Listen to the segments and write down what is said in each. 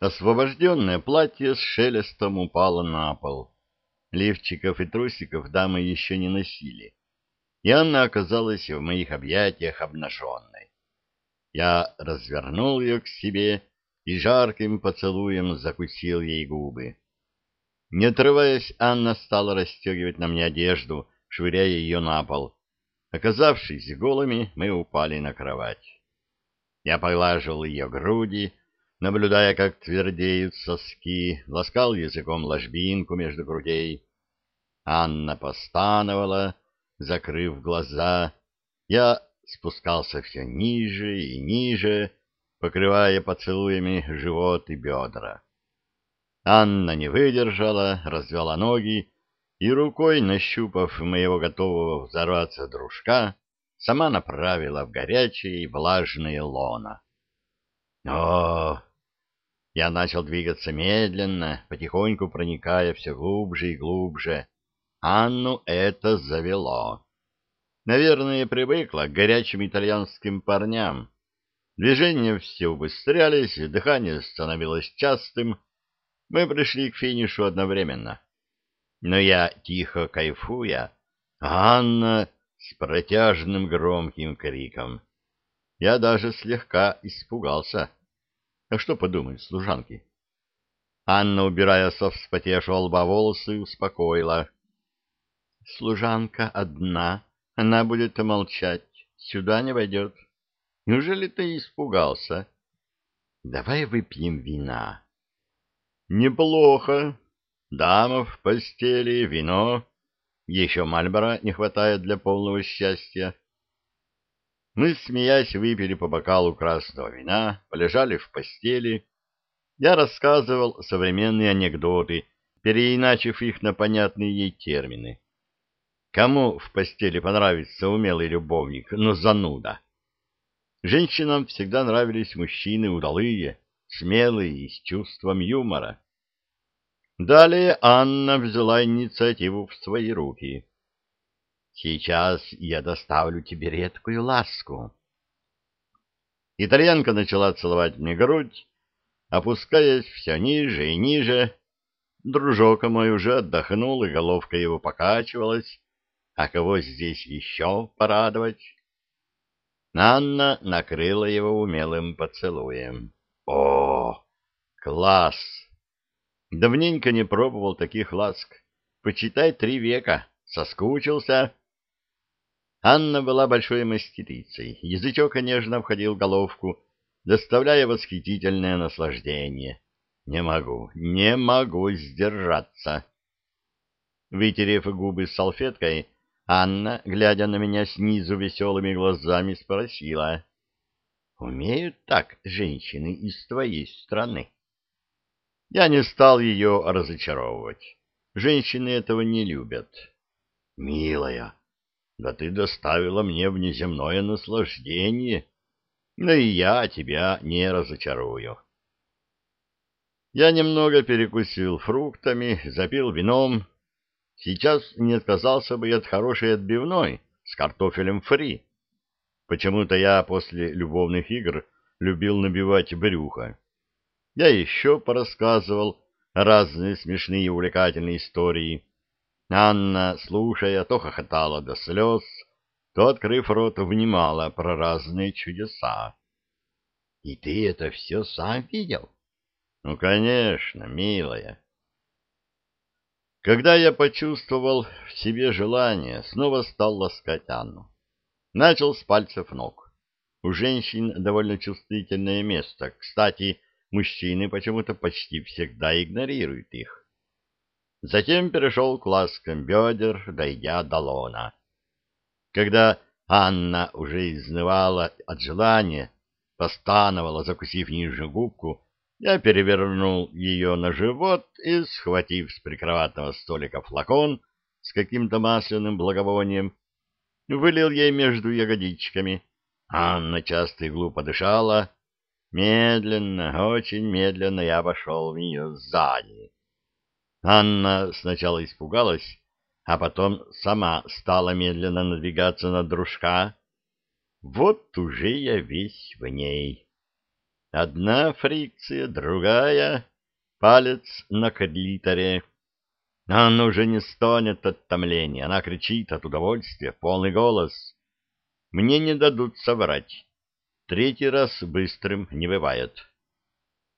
Освобожденное платье с шелестом упало на пол. Лифчиков и трусиков дамы еще не носили, и Анна оказалась в моих объятиях обнаженной. Я развернул ее к себе и жарким поцелуем закусил ей губы. Не отрываясь, Анна стала расстегивать на мне одежду, швыряя ее на пол. Оказавшись голыми, мы упали на кровать. Я поглаживал ее груди, наблюдая, как твердеют соски, ласкал языком ложбинку между грудей. Анна постановала, закрыв глаза. Я спускался все ниже и ниже, покрывая поцелуями живот и бедра. Анна не выдержала, развела ноги и рукой, нащупав моего готового взорваться дружка, сама направила в горячее и влажное лоно. О! Я начал двигаться медленно, потихоньку проникая все глубже и глубже. Анну это завело. Наверное, привыкла к горячим итальянским парням. Движения все убыстрялись, дыхание становилось частым. Мы пришли к финишу одновременно но я, тихо кайфуя, Анна с протяжным громким криком. Я даже слегка испугался. А что подумают служанки? Анна, убирая со вспотевшего лба волосы, успокоила. Служанка одна, она будет молчать, сюда не войдет. Неужели ты испугался? Давай выпьем вина. Неплохо, Дама в постели, вино, еще Мальбора не хватает для полного счастья. Мы, смеясь, выпили по бокалу красного вина, полежали в постели. Я рассказывал современные анекдоты, переиначив их на понятные ей термины. Кому в постели понравится умелый любовник, но зануда? Женщинам всегда нравились мужчины удалые, смелые и с чувством юмора. Далее Анна взяла инициативу в свои руки. «Сейчас я доставлю тебе редкую ласку». Итальянка начала целовать мне грудь, опускаясь все ниже и ниже. Дружок мой уже отдохнул, и головка его покачивалась. А кого здесь еще порадовать? Анна накрыла его умелым поцелуем. «О, класс!» Давненько не пробовал таких ласк. Почитай три века. Соскучился. Анна была большой мастерицей. Язычок нежно входил в головку, доставляя восхитительное наслаждение. Не могу, не могу сдержаться. Вытерев губы салфеткой, Анна, глядя на меня снизу веселыми глазами, спросила. — Умеют так женщины из твоей страны? Я не стал ее разочаровывать. Женщины этого не любят. Милая, да ты доставила мне внеземное наслаждение, но и я тебя не разочарую. Я немного перекусил фруктами, запил вином. Сейчас не отказался бы и от хорошей отбивной с картофелем фри. Почему-то я после любовных игр любил набивать брюхо. Я еще порассказывал разные смешные и увлекательные истории. Анна, слушая, то хохотала до слез, то, открыв рот, внимала про разные чудеса. — И ты это все сам видел? — Ну, конечно, милая. Когда я почувствовал в себе желание, снова стал ласкать Анну. Начал с пальцев ног. У женщин довольно чувствительное место. Кстати, мужчины почему-то почти всегда игнорируют их. Затем перешел к ласкам бедер, дойдя до лона. Когда Анна уже изнывала от желания, постановала, закусив нижнюю губку, я перевернул ее на живот и, схватив с прикроватного столика флакон с каким-то масляным благовонием, вылил ей между ягодичками. Анна часто и глупо дышала, Медленно, очень медленно я обошел в нее сзади. Анна сначала испугалась, а потом сама стала медленно надвигаться на дружка. Вот уже я весь в ней. Одна фрикция, другая, палец на клиторе. Она уже не стонет от томления, она кричит от удовольствия, полный голос. Мне не дадут соврать. Третий раз быстрым не бывает.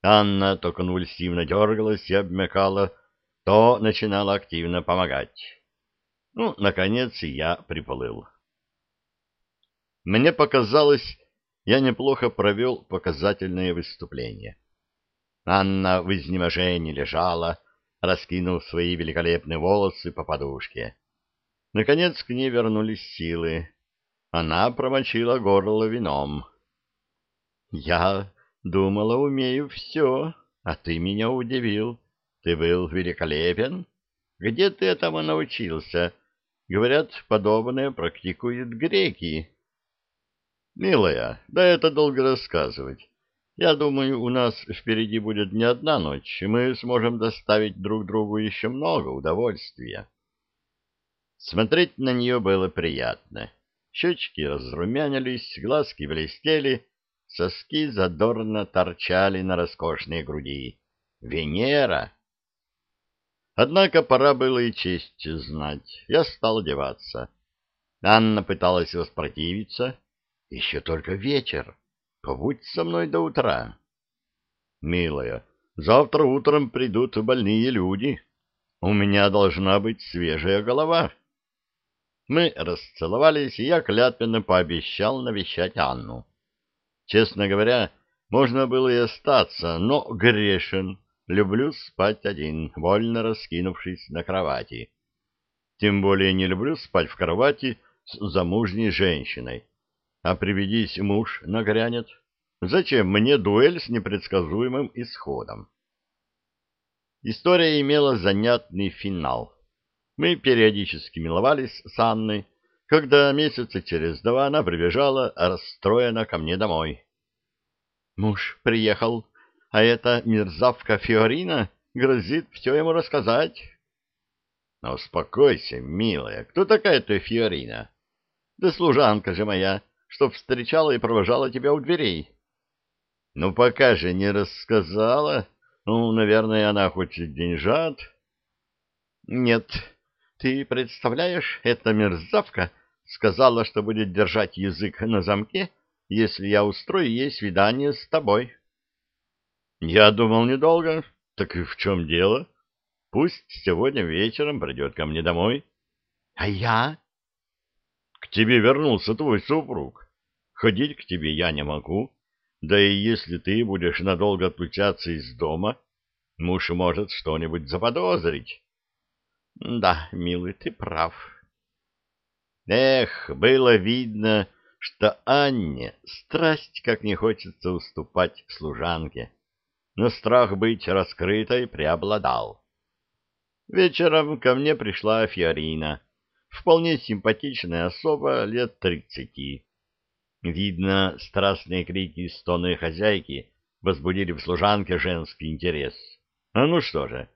Анна то конвульсивно дергалась и обмякала, то начинала активно помогать. Ну, наконец, я приплыл. Мне показалось, я неплохо провел показательное выступление. Анна в изнеможении лежала, раскинув свои великолепные волосы по подушке. Наконец к ней вернулись силы. Она промочила горло вином. — Я думала, умею все, а ты меня удивил. Ты был великолепен. Где ты этому научился? Говорят, подобное практикуют греки. Милая, да это долго рассказывать. Я думаю, у нас впереди будет не одна ночь, и мы сможем доставить друг другу еще много удовольствия. Смотреть на нее было приятно. Щечки разрумянились, глазки блестели, соски задорно торчали на роскошной груди. Венера! Однако пора было и честь знать. Я стал одеваться. Анна пыталась воспротивиться. Еще только вечер. Побудь со мной до утра. Милая, завтра утром придут больные люди. У меня должна быть свежая голова. Мы расцеловались, и я клятвенно пообещал навещать Анну. Честно говоря, можно было и остаться, но грешен Люблю спать один, вольно раскинувшись на кровати. Тем более не люблю спать в кровати с замужней женщиной. А приведись муж нагрянет. Зачем мне дуэль с непредсказуемым исходом? История имела занятный финал. Мы периодически миловались с Анной, когда месяца через два она прибежала расстроена ко мне домой. Муж приехал а эта мерзавка Фиорина грозит все ему рассказать. — Ну, успокойся, милая, кто такая эта Фиорина? — Да служанка же моя, что встречала и провожала тебя у дверей. — Ну, пока же не рассказала. Ну, наверное, она хочет деньжат. — Нет, ты представляешь, эта мерзавка сказала, что будет держать язык на замке, если я устрою ей свидание с тобой. — я думал недолго. Так и в чем дело? Пусть сегодня вечером придет ко мне домой. А я? К тебе вернулся твой супруг. Ходить к тебе я не могу. Да и если ты будешь надолго отлучаться из дома, муж может что-нибудь заподозрить. Да, милый, ты прав. Эх, было видно, что Анне страсть как не хочется уступать служанке но страх быть раскрытой преобладал. Вечером ко мне пришла Фиорина, вполне симпатичная особа лет тридцати. Видно, страстные крики и стоны хозяйки возбудили в служанке женский интерес. А ну что же,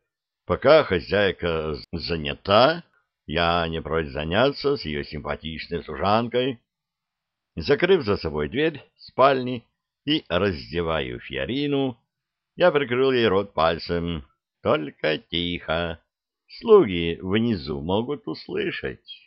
пока хозяйка занята, я не прочь заняться с ее симпатичной служанкой. Закрыв за собой дверь спальни и раздеваю Фиорину, я прикрыл ей рот пальцем. Только тихо. Слуги внизу могут услышать.